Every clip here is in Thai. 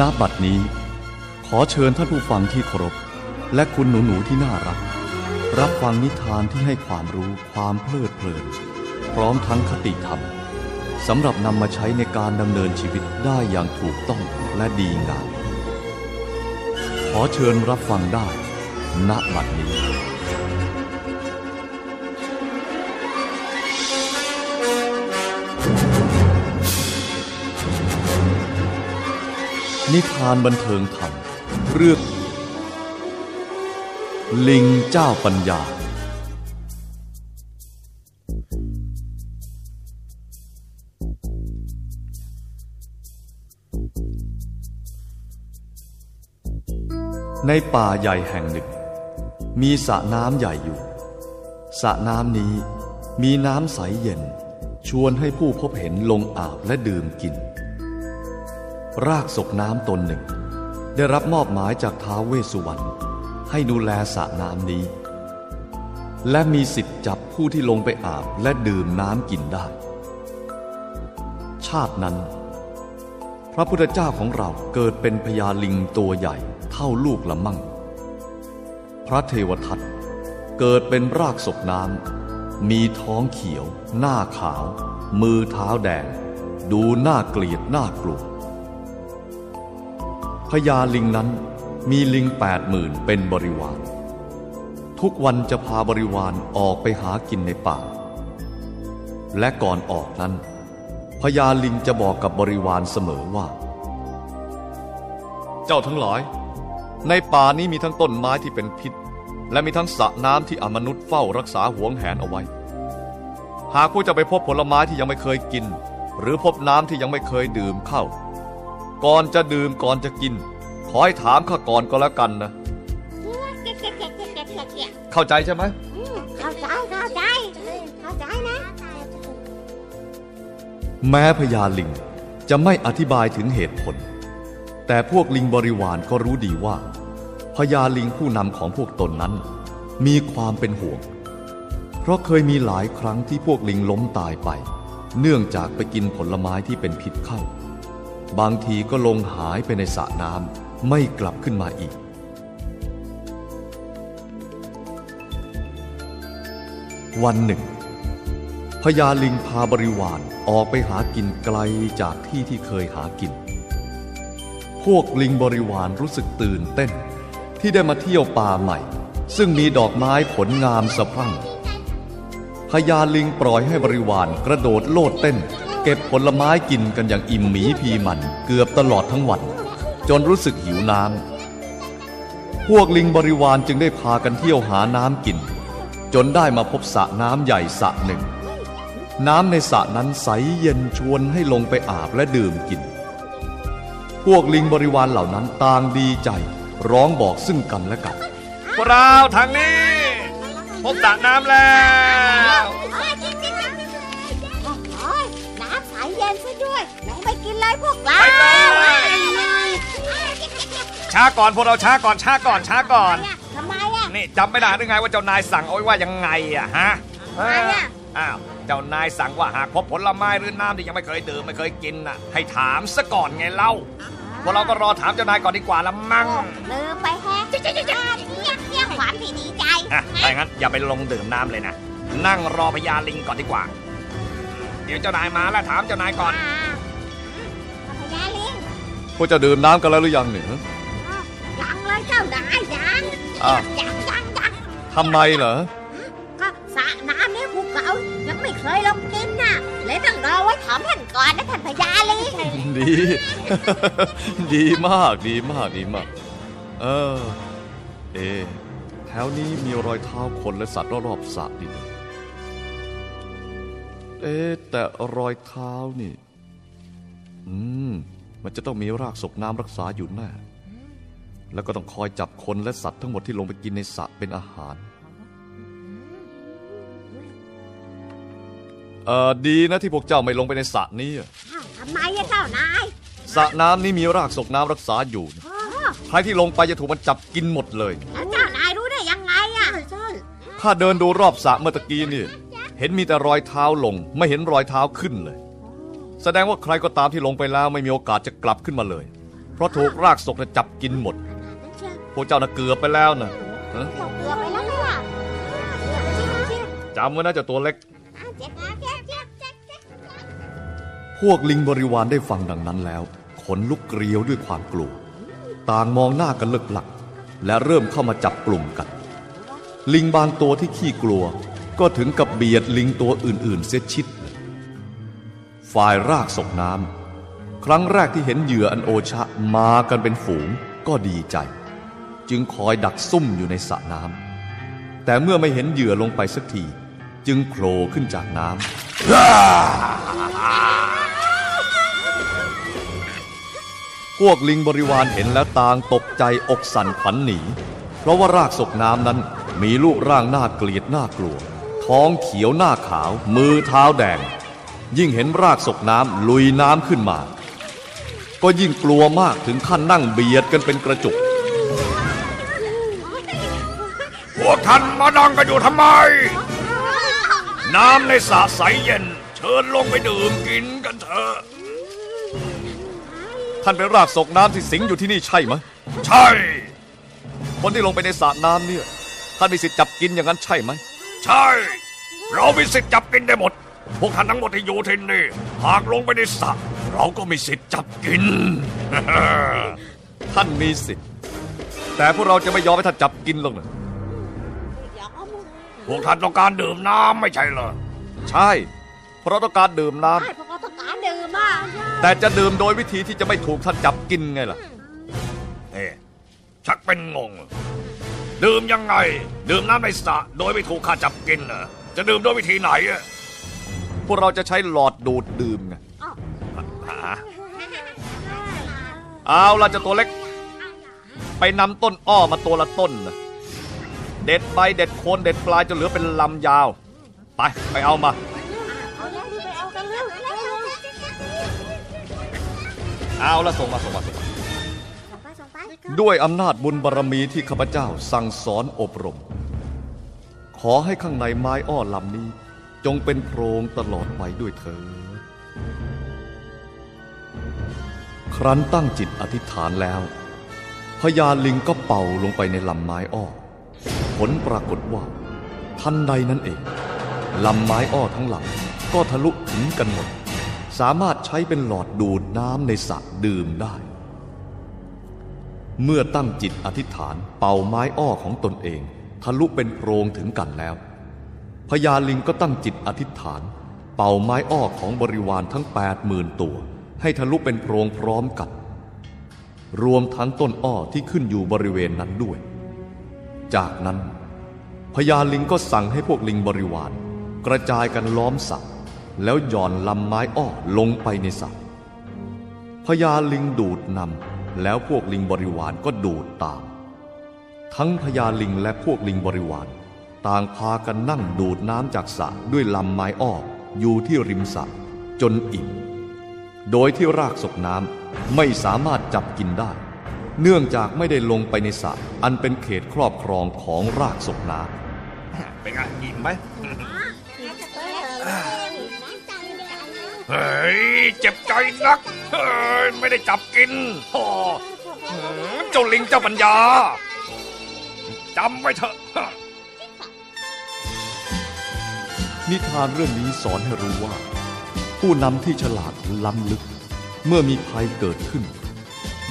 ณบัดนี้ ขอเชิญท่านผู้ฟังที่เคารพ และคุณหนูหนูๆที่น่ารัก รับฟังนิทานที่ให้ความรู้ความเพลิดเพลิน พร้อมทั้งคติธรรมสำหรับนำมาใช้ในการดำเนินชีวิตได้อย่างถูกต้องและดีงามขอเชิญรับฟังได้ ณบัดนี้ นิทานบันเทิงธรรม เรื่อง ลิงเจ้าปัญญา ในป่าใหญ่แห่งหนึ่ง มีสระน้ำใหญ่อยู่สระน้ำนี้มีน้ำใสเย็น ชวนให้ผู้พบเห็นลงอาบและดื่มกิน รากศกน้ำตนหนึ่ง ได้รับมอบหมายจากท้าวเวสสุวรรณให้ดูแลสระน้ำนี้ และมีสิทธิ์จับผู้ที่ลงไปอาบและดื่มน้ำกินได้ ชาตินั้น พระพุทธเจ้าของเราเกิดเป็นพญาลิงตัวใหญ่เท่าลูกละมั่ง พระเทวทัตเกิดเป็นรากศกน้ำมีท้องเขียว หน้าขาว มือเท้าแดง ดูน่าเกลียดน่ากลัว พญาลิงนั้นมีลิงแปดหมื่นเป็นบริวาร ทุกวันจะพาบริวารออกไปหากินในป่า และก่อนออกนั้นพญาลิงจะบอกกับบริวารเสมอว่า เจ้าทั้งหลาย ในป่านี้มีทั้งต้นไม้ที่เป็นพิษ และมีทั้งสระน้ำที่อมนุษย์เฝ้ารักษาหวงแหนเอาไว้ หากผู้จะไปพบผลไม้ที่ยังไม่เคยกิน หรือพบน้ำที่ยังไม่เคยดื่มเข้า ก่อนจะดื่มก่อนจะกิน ขอให้ถามข้าก่อนก็แล้วกันนะ เข้าใจใช่ไหมเข้าใจเข้าใจเข้าใจนะ แม้พญาลิงจะไม่อธิบายถึงเหตุผล แต่พวกลิงบริวารก็รู้ดีว่าพญาลิงผู้นำของพวกตนนั้น มีความเป็นห่วง เพราะเคยมีหลายครั้งที่พวกลิงล้มตายไป เนื่องจากไปกินผลไม้ที่เป็นพิษเข้า บางทีก็ลงหายไปในสระน้ำไม่กลับขึ้นมาอีก วันหนึ่งพญาลิงพาบริวารออกไปหากินไกลจากที่ที่เคยหากิน พวกลิงบริวารรู้สึกตื่นเต้น ที่ได้มาเที่ยวป่าใหม่ ซึ่งมีดอกไม้ผลงามสะพรั่งพญาลิงปล่อยให้บริวารกระโดดโลดเต้น เก็บผลไม้กินกันอย่างอิ่มหมีพีมันเกือบตลอดทั้งวัน จนรู้สึกหิวน้ำพวกลิงบริวารจึงได้พากันเที่ยวหาน้ำกิน จนได้มาพบสระน้ำใหญ่สระหนึ่ง น้ำในสระนั้นใสเย็นชวนให้ลงไปอาบและดื่มกิน พวกลิงบริวารเหล่านั้นต่างดีใจ ร้องบอกซึ่งกันและกันพวกเราทางนี้ พบสระน้ำแล้ว เลยพวกเราช้าก่อนพวกเราช้าก่อนช้าก่อนช้าก่อน ทำไมอะนี่จำไม่ได้หรือไงว่าเจ้านายสั่งเอาไว้ว่ายังไงอะฮะทำไมอะอ้าวเจ้านายสั่งว่าหากพบผลไม้หรือน้ำที่ยังไม่เคยดื่มไม่เคยกินน่ะ ให้ถามซะก่อนไงเล่าพวกเราก็รอถามเจ้านายก่อนดีกว่าละมั้งลืมไปแฮะเจ๊ะเจ๊ะเจ๊ะเที่ยงเที่ยงหวานพี่ดีใจอะถ้าอย่างนั้นอย่าไปลงดื่มน้ำเลยนะนั่งรอพญาลิงก่อนดีกว่า เดี๋ยวเจ้านายมาแล้วถามเจ้านายก่อนอ่าพญาลิง พวกจะดื่มน้ำกันแล้วหรือยังเนี่ยยังเลยเจ้านายยังอ้าวยังยังยังทำไมเหรอก็สระน้ำเนี่ยพวกเรายังไม่เคยลงกินน่ะเลยต้องรอไว้ถามท่านก่อนนะท่านพญาลิงดี ดีมากดีมากดีมาก เออ เอะแถวนี้มีรอยเท้าคนและสัตว์รอบๆสระดิเอ๊ะแต่รอยเท้านี่ อืม มันจะต้องมีรากศกน้ำรักษาอยู่แน่แล้วก็ต้องคอยจับคนและสัตว์ทั้งหมดที่ลงไปกินในสระเป็นอาหาร เออดีนะที่พวกเจ้าไม่ลงไปในสระนี้อะอ้าวทำไมอะเจ้านายสระน้ำนี้มีรากศกน้ำรักษาอยู่นะอ๋อใครที่ลงไปจะถูกมันจับกินหมดเลย แล้วเจ้านายรู้ได้ยังไงอะใช่ข้าเดินดูรอบสระเมื่อตะกี้นี่ เห็นมีแต่รอยเท้าลง ไม่เห็นรอยเท้าขึ้นเลย แสดงว่าใครก็ตามที่ลงไปแล้วไม่มีโอกาสจะกลับขึ้นมาเลย เพราะถูกรากศกน่ะจับกินหมดนั่นเชียวพวกเจ้าน่ะเกือบไปแล้วนะฮะเกือบไปแล้วล่ะเกือบไปแล้วเชียวจำไว้นะเจ้าตัวเล็กอ้าวเจ็บนะเจ็บเจ็บเจ็บเจ็บพวกลิงบริวารได้ฟังดังนั้นแล้ว ขนลุกเกลียวด้วยความกลัว ต่างมองหน้ากันเลิกหลัก และเริ่มเข้ามาจับกลุ่มกัน ลิงบางตัวที่ขี้กลัว ก็ถึงกับเบียดลิงตัวอื่น ๆ เสียชิดเลย ฝ่ายรากศกน้ำครั้งแรกที่เห็นเหยื่ออันโอชะมากันเป็นฝูงก็ดีใจ จึงคอยดักซุ่มอยู่ในสระน้ำแต่เมื่อไม่เห็นเหยื่อลงไปสักที จึงโผล่ขึ้นจากน้ำพวกลิงบริวารเห็นแล้วต่างตกใจอกสั่นขวัญหนี เพราะว่ารากศกน้ำนั้นมีรูปร่างน่าเกลียดน่ากลัว ท้องเขียวหน้าขาว มือเท้าแดง ยิ่งเห็นรากศกน้ำลุยน้ำขึ้นมา ก็ยิ่งกลัวมากถึงขั้นนั่งเบียดกันเป็นกระจุก พวกท่านมาดังกันอยู่ทำไม น้ำในสระใสเย็น เชิญลงไปดื่มกินกันเถอะ ท่านเป็นรากศกน้ำที่สิงอยู่ที่นี่ใช่ไหมใช่ คนที่ลงไปในสระน้ำเนี่ย ท่านมีสิทธิ์จับกินอย่างนั้นใช่ไหม ใช่ เรามีสิทธิ์จับกินได้หมด พวกท่านทั้งหมดที่อยู่ที่นี่ หากลงไปในสระเราก็มีสิทธิ์จับกิน ท่านมีสิทธิ์ แต่พวกเราจะไม่ยอมให้ท่านจับกินหรอกนะอยากเอามือพวกท่านต้องการดื่มน้ำไม่ใช่เหรอ ใช่ เพราะเราต้องการดื่มน้ำใช่เพราะเขาต้องการดื่มอะใช่แต่จะดื่มโดยวิธีที่จะไม่ถูกท่านจับกินไงล่ะเอ๊ะชักเป็นงง ดื่มยังไง ดื่มน้ำในสระโดยไม่ถูกข้าจับกินเหรอจะดื่มด้วยวิธีไหนอะ พวกเราจะใช้หลอดดูดดื่มไงหาเอาล่ะเจะตัวเล็ก ไปนำต้นอ้อมาตัวละต้นนะเด็ดใบเด็ดโคนเด็ดปลายจนเหลือเป็นลำยาว ไปไปเอามาเอาแล้วรีบไปเอากันเร็วเร็วเร็วเอาละส่งมาส่งมาส่งมาส่งไปส่งไปด้วยอำนาจบุญบารรมีที่ข้าพเจ้าสั่งสอนอบรม ขอให้ข้างในไม้อ้อลำนี้ จงเป็นโพรงตลอดไปด้วยเถิดครั้นตั้งจิตอธิษฐานแล้วพญาลิงก็เป่าลงไปในลำไม้อ้อ ผลปรากฏว่า ทันใดนั้นเองลำไม้อ้อทั้งหลังก็ทะลุถึงกันหมด สามารถใช้เป็นหลอดดูดน้ำในสระดื่มได้ เมื่อตั้งจิตอธิษฐานเป่าไม้อ้อของตนเอง ทะลุเป็นโพรงถึงกันแล้ว พญาลิงก็ตั้งจิตอธิษฐาน เป่าไม้อ้อของบริวารทั้งแปดหมื่นตัว ให้ทะลุเป็นโพรงพร้อมกัน รวมทั้งต้นอ้อที่ขึ้นอยู่บริเวณนั้นด้วย จากนั้นพญาลิงก็สั่งให้พวกลิงบริวาร กระจายกันล้อมสระแล้วหย่อนลำไม้อ้อลงไปในสระพญาลิงดูดนำแล้วพวกลิงบริวารก็ดูดตาม ทั้งพญาลิงและพวกลิงบริวาร ต่างพากันนั่งดูดน้ำจากสระด้วยลำไม้อ้ออยู่ที่ริมสระจนอิ่ม โดยที่รากศกน้ำไม่สามารถจับกินได้ เนื่องจากไม่ได้ลงไปในสระอันเป็นเขตครอบครองของรากศกน้ำเป็นไงอิ่มไหมเออเฮ้ยเจ็บใจนักเฮ้ยไม่ได้จับกินโอ้หือเจ้าลิงเจ้าปัญญาจำไว้เถอะ นิทานเรื่องนี้สอนให้รู้ว่า ผู้นำที่ฉลาดล้ำลึก เมื่อมีภัยเกิดขึ้น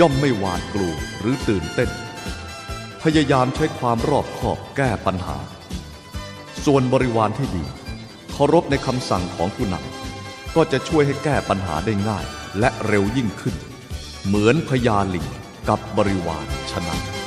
ย่อมไม่หวาดกลัวหรือตื่นเต้น พยายามใช้ความรอบคอบแก้ปัญหา ส่วนบริวารที่ดีเคารพในคำสั่งของผู้นำก็จะช่วยให้แก้ปัญหาได้ง่ายและเร็วยิ่งขึ้น เหมือนพญาลิงกับบริวารฉะนั้น